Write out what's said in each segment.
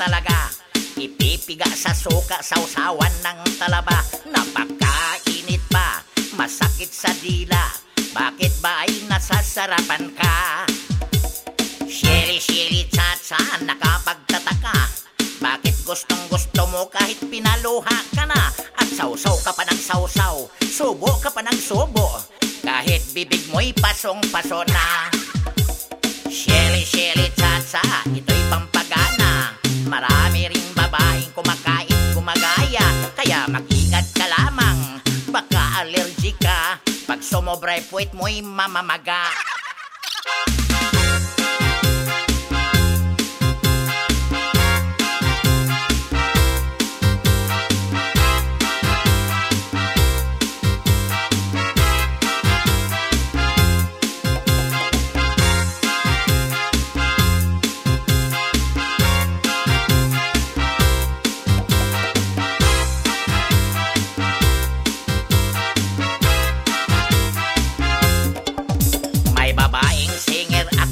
talaga. Ipipiga sa suka, sausawan ng talaba. Napakainit pa, masakit sa dila. Bakit ba ay nasasarapan ka? Shili-shili cha-cha, nakapagtataka. Bakit gustong gusto mo kahit pinaluha ka na? At sausaw ka pa ng sausaw, subo ka pa ng subo. Kahit bibig mo'y pasong-paso na. Shili-shili cha-cha, ito'y pampagana Marami ring babaeng kumakain gumagaya Kaya mag-ingat ka lamang, baka allergic ka. Pag sumobray puwit mo'y mamamaga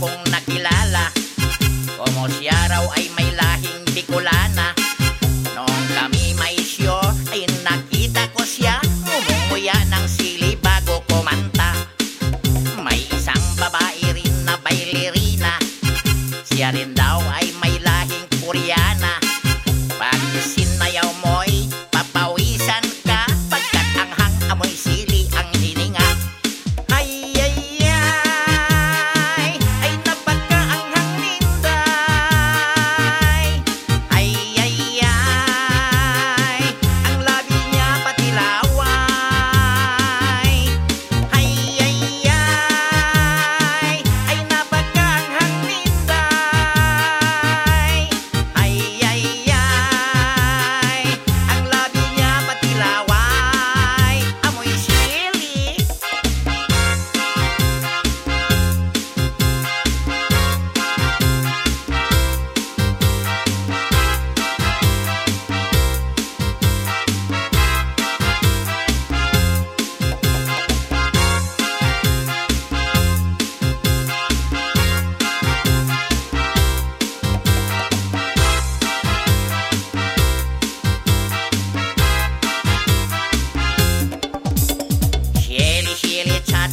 akong nakilala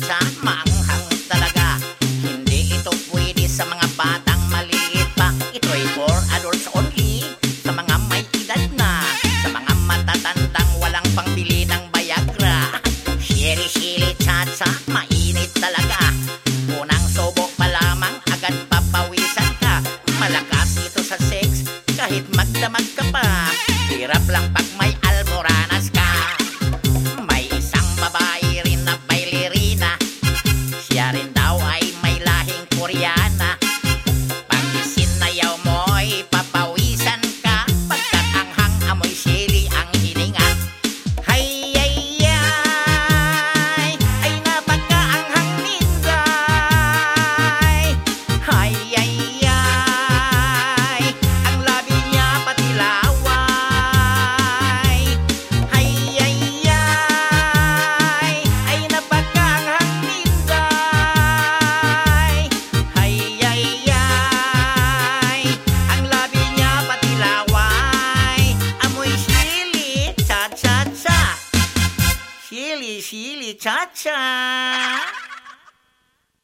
Cha-cha, maanghang talaga. Hindi ito pwede sa mga batang maliit pa. Ito'y for adults only Sa mga may edad na Sa mga matatandang walang pangbili ng Viagra. Shili-shili cha-cha, mainit talaga. Unang subo pa lamang, agad papawisan ka. Malakas ito sa sex, kahit magdamag ka pa. Hirap lang pag may almoranas ka Daddy. Lili, Shili, Chacha.